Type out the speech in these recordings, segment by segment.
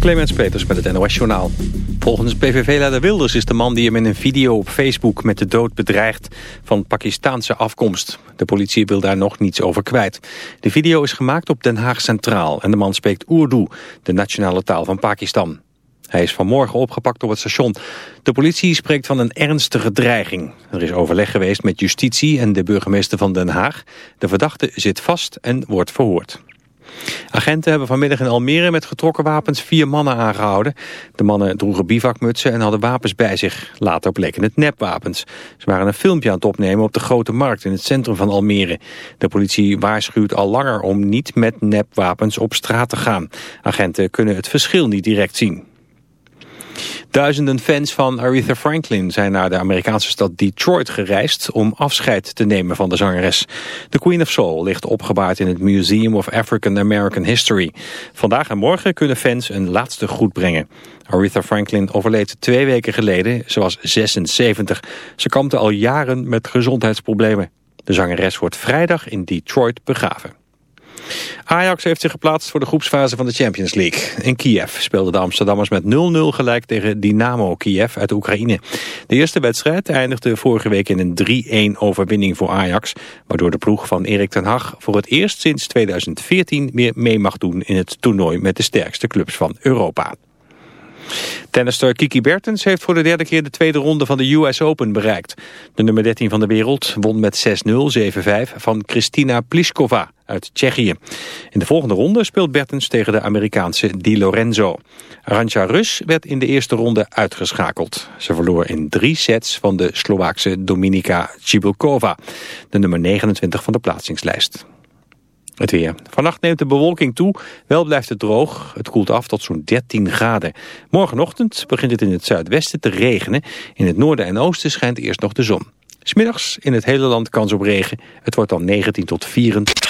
Clemens Peters met het NOS Journaal. Volgens PVV-leider Wilders is de man die hem in een video op Facebook met de dood bedreigt van Pakistaanse afkomst. De politie wil daar nog niets over kwijt. De video is gemaakt op Den Haag Centraal en de man spreekt Urdu, de nationale taal van Pakistan. Hij is vanmorgen opgepakt op het station. De politie spreekt van een ernstige dreiging. Er is overleg geweest met justitie en de burgemeester van Den Haag. De verdachte zit vast en wordt verhoord. Agenten hebben vanmiddag in Almere met getrokken wapens vier mannen aangehouden. De mannen droegen bivakmutsen en hadden wapens bij zich. Later bleken het nepwapens. Ze waren een filmpje aan het opnemen op de Grote Markt in het centrum van Almere. De politie waarschuwt al langer om niet met nepwapens op straat te gaan. Agenten kunnen het verschil niet direct zien. Duizenden fans van Aretha Franklin zijn naar de Amerikaanse stad Detroit gereisd om afscheid te nemen van de zangeres. De Queen of Soul ligt opgebaard in het Museum of African American History. Vandaag en morgen kunnen fans een laatste groet brengen. Aretha Franklin overleed twee weken geleden. Ze was 76. Ze kampte al jaren met gezondheidsproblemen. De zangeres wordt vrijdag in Detroit begraven. Ajax heeft zich geplaatst voor de groepsfase van de Champions League. In Kiev speelden de Amsterdammers met 0-0 gelijk tegen Dynamo Kiev uit Oekraïne. De eerste wedstrijd eindigde vorige week in een 3-1 overwinning voor Ajax... waardoor de ploeg van Erik ten Hag voor het eerst sinds 2014 weer mee mag doen... in het toernooi met de sterkste clubs van Europa. Tennister Kiki Bertens heeft voor de derde keer de tweede ronde van de US Open bereikt. De nummer 13 van de wereld won met 6-0, 7-5 van Kristina Pliskova uit Tsjechië. In de volgende ronde speelt Bertens tegen de Amerikaanse Di Lorenzo. Arantxa Rus werd in de eerste ronde uitgeschakeld. Ze verloor in drie sets van de Slovaakse Dominika Cibulkova, de nummer 29 van de plaatsingslijst. Het weer. Vannacht neemt de bewolking toe, wel blijft het droog. Het koelt af tot zo'n 13 graden. Morgenochtend begint het in het zuidwesten te regenen. In het noorden en oosten schijnt eerst nog de zon. Smiddags in het hele land kans op regen. Het wordt dan 19 tot 24.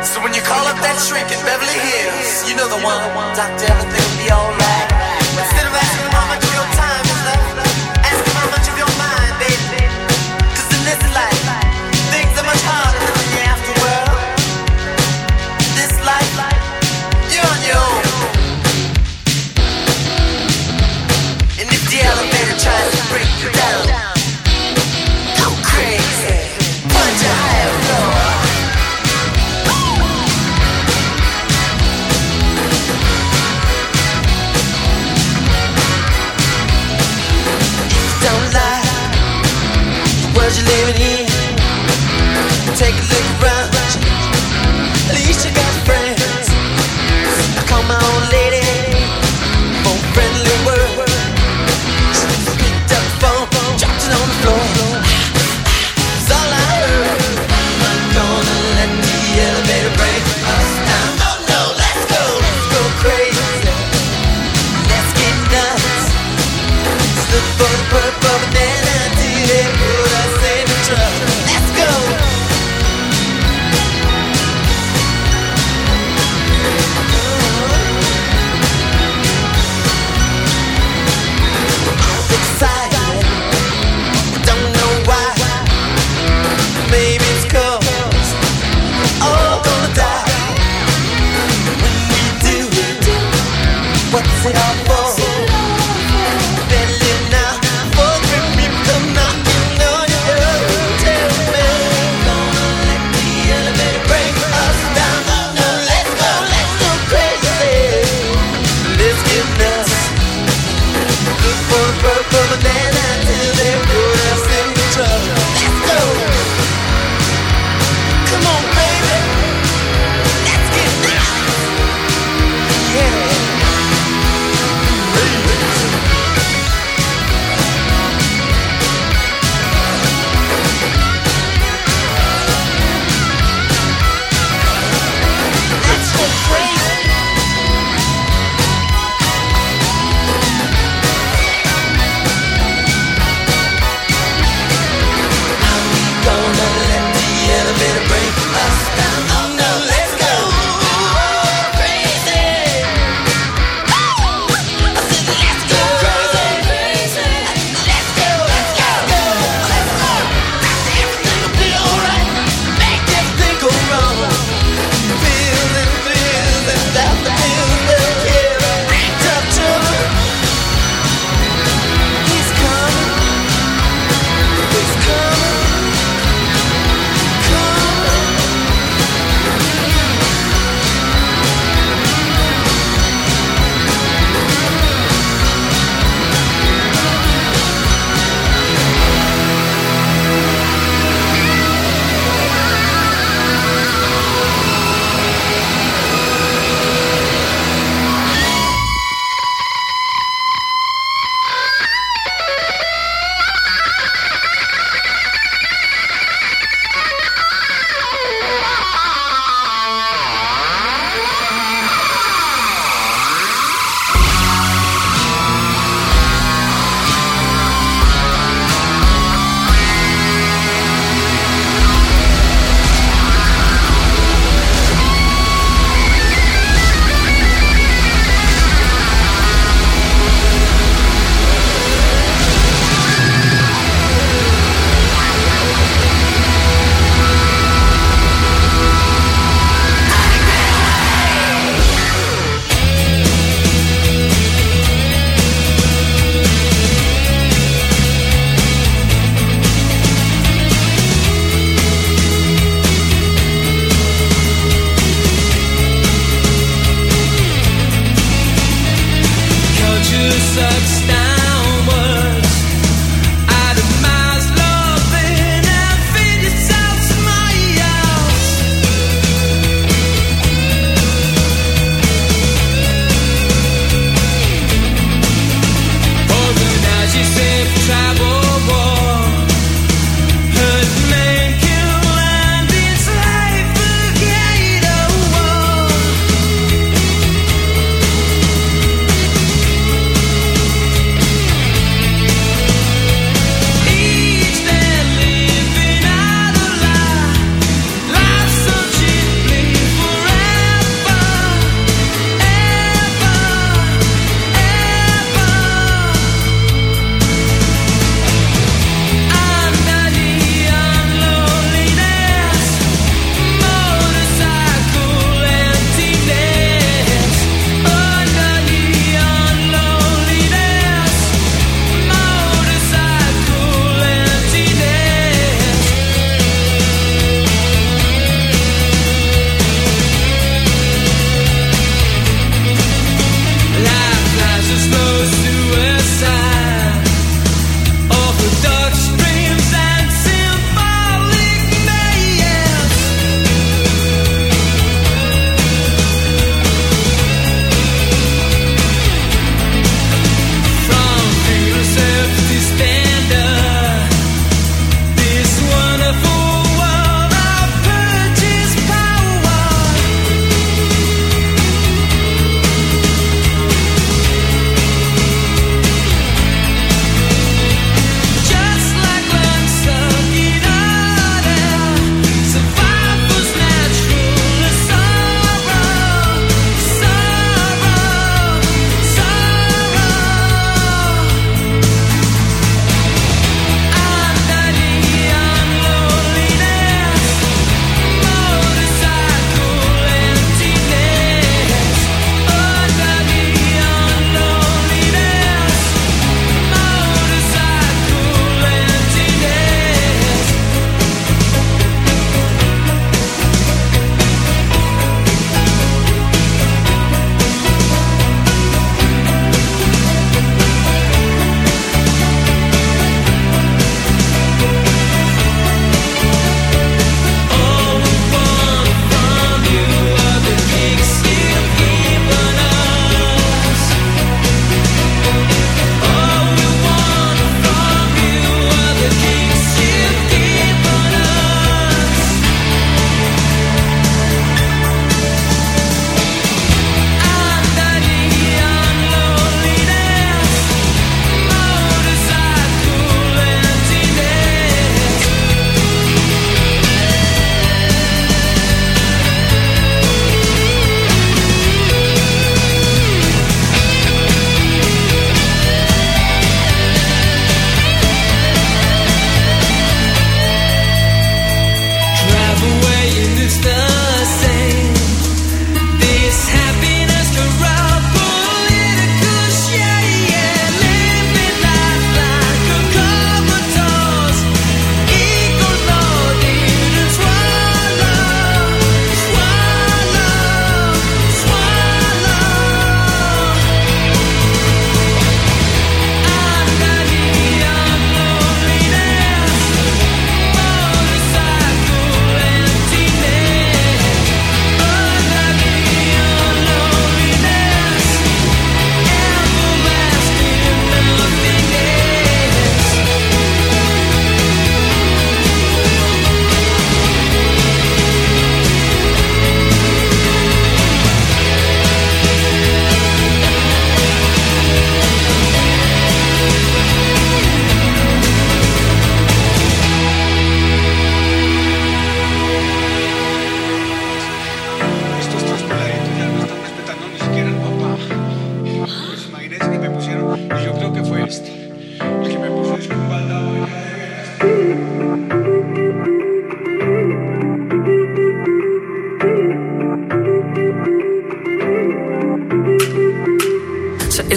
So when you call up that shrink in Beverly Hills, you know the one. Doctor, everything will be alright. Instead of asking much of your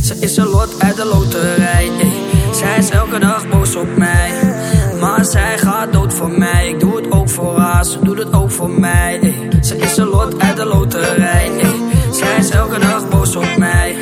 Ze is een lot uit de loterij. ey. Zij is elke dag boos op mij. Maar zij gaat dood voor mij. Ik doe het ook voor haar, ze doet het ook voor mij. ey. Ze is een lot uit de loterij. ey. Zij is elke dag boos op mij.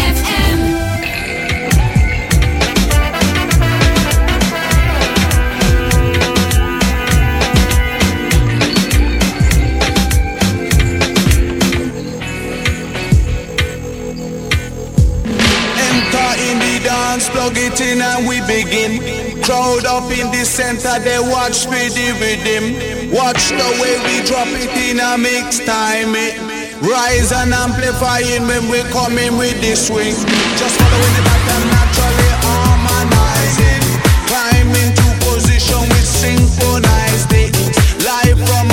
Plug it in and we begin. Crowd up in the center, they watch me the rhythm. Watch the way we drop it in a mix time. It rise and amplifying when we come in with the swing. Just following the pattern naturally harmonizing. Climb into position with synchronized it. Live from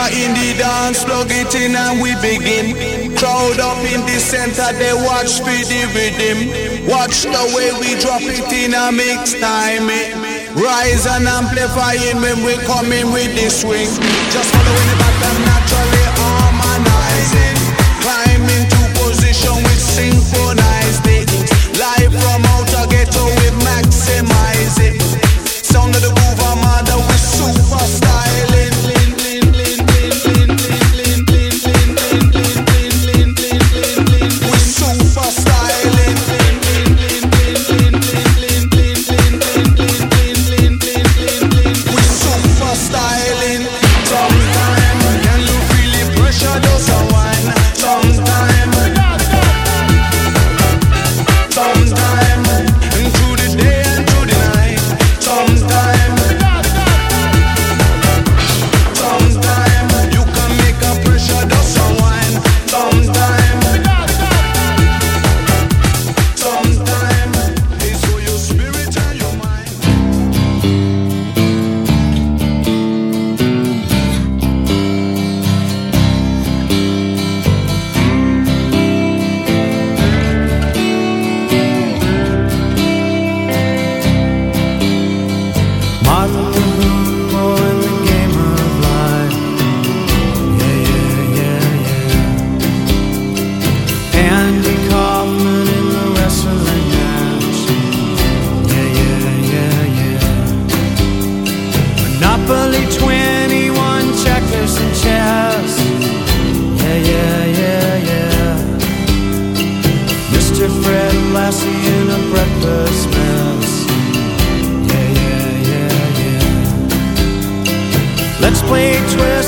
are in the dance, plug it in and we begin. Crowd up in the center, they watch for the rhythm. Watch the way we drop it in a mix time. Eh? Rise and amplifying when we come in with the swing. Just following the pattern naturally harmonizing. Climb into position with synchronized it. Live from outer ghetto, we maximize it. Sound of the Monopoly 21, checkers and chess. Yeah, yeah, yeah, yeah. Mr. Fred Lassie in a breakfast mess. Yeah, yeah, yeah, yeah. Let's play 12.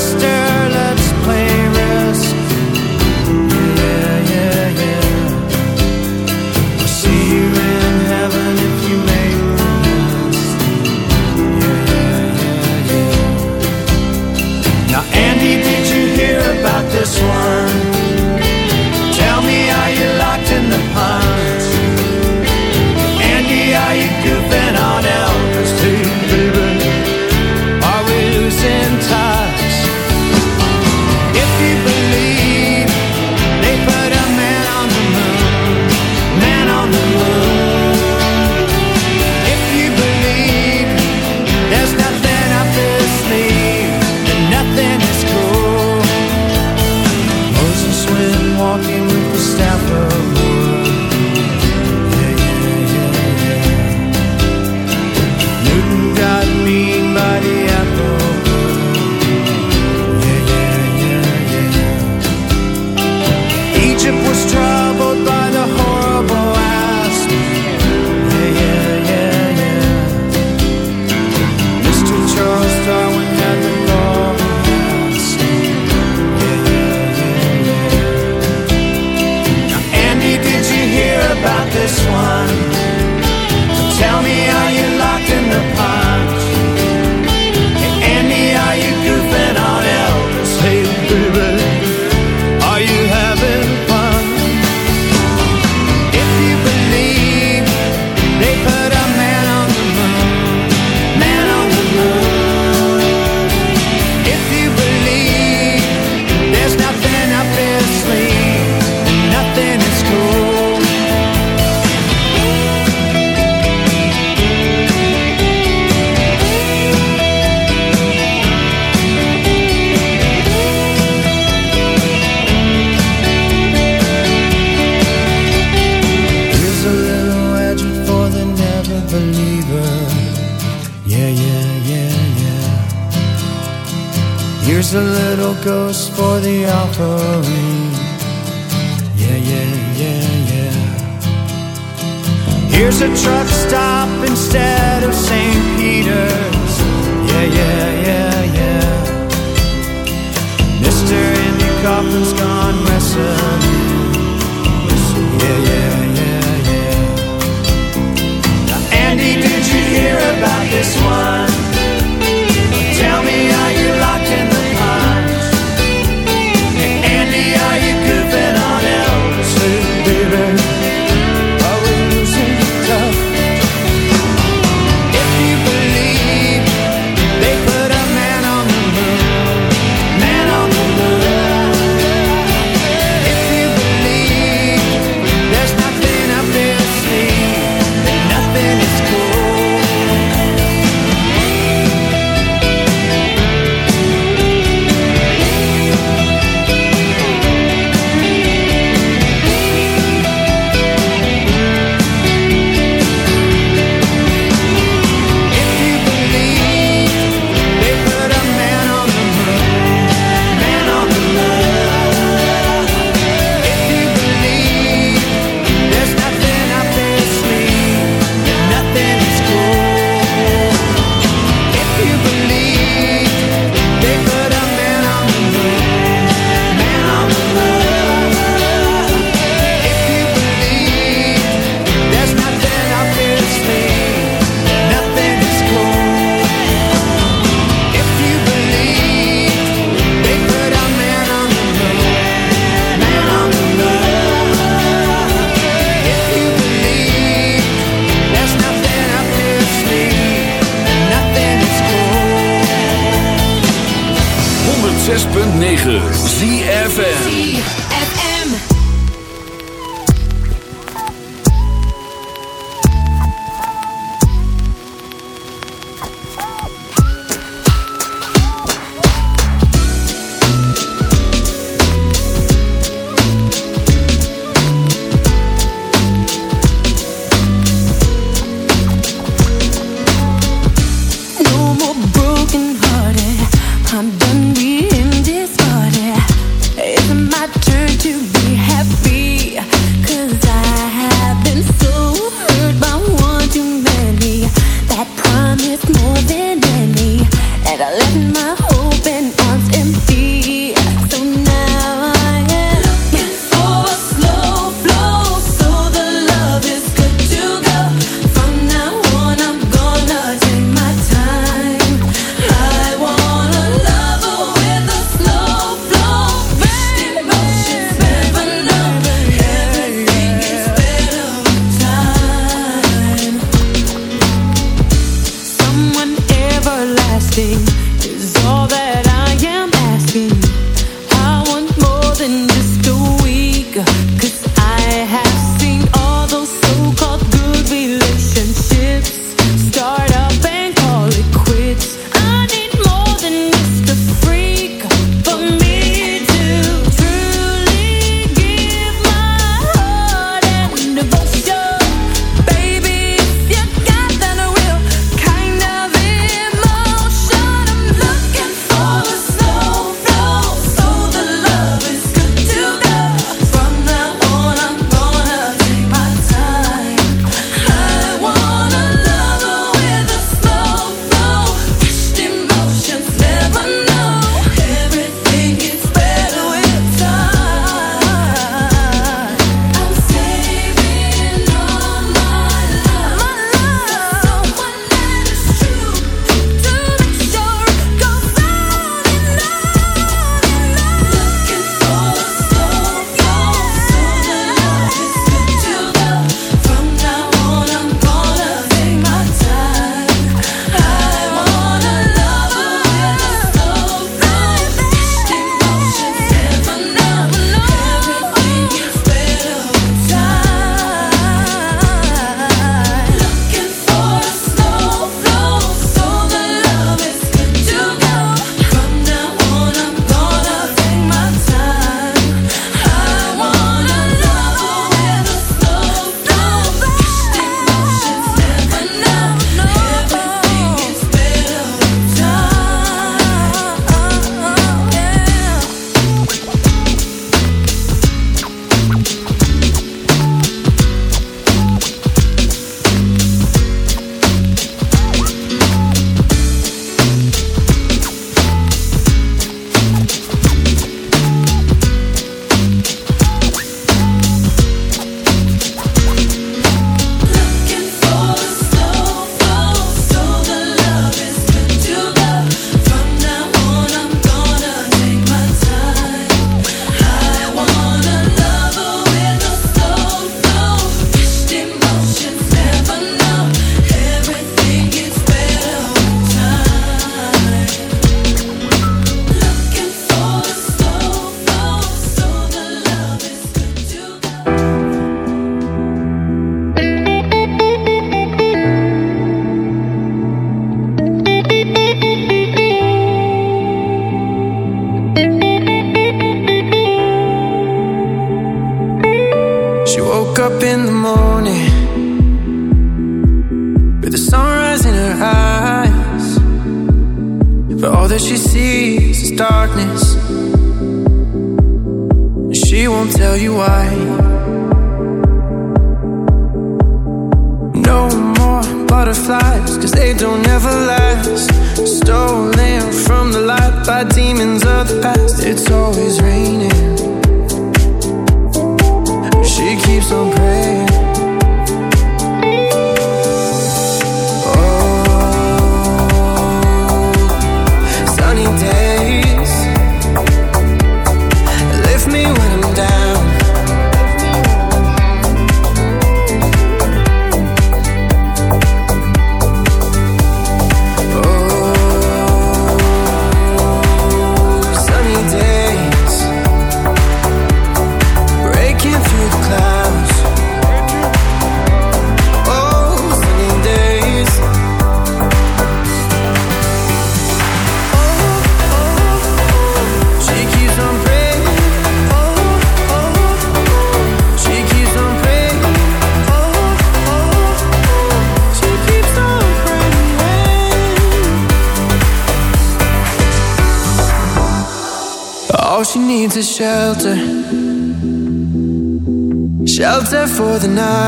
For the night.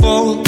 fall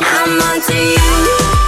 I'm onto you.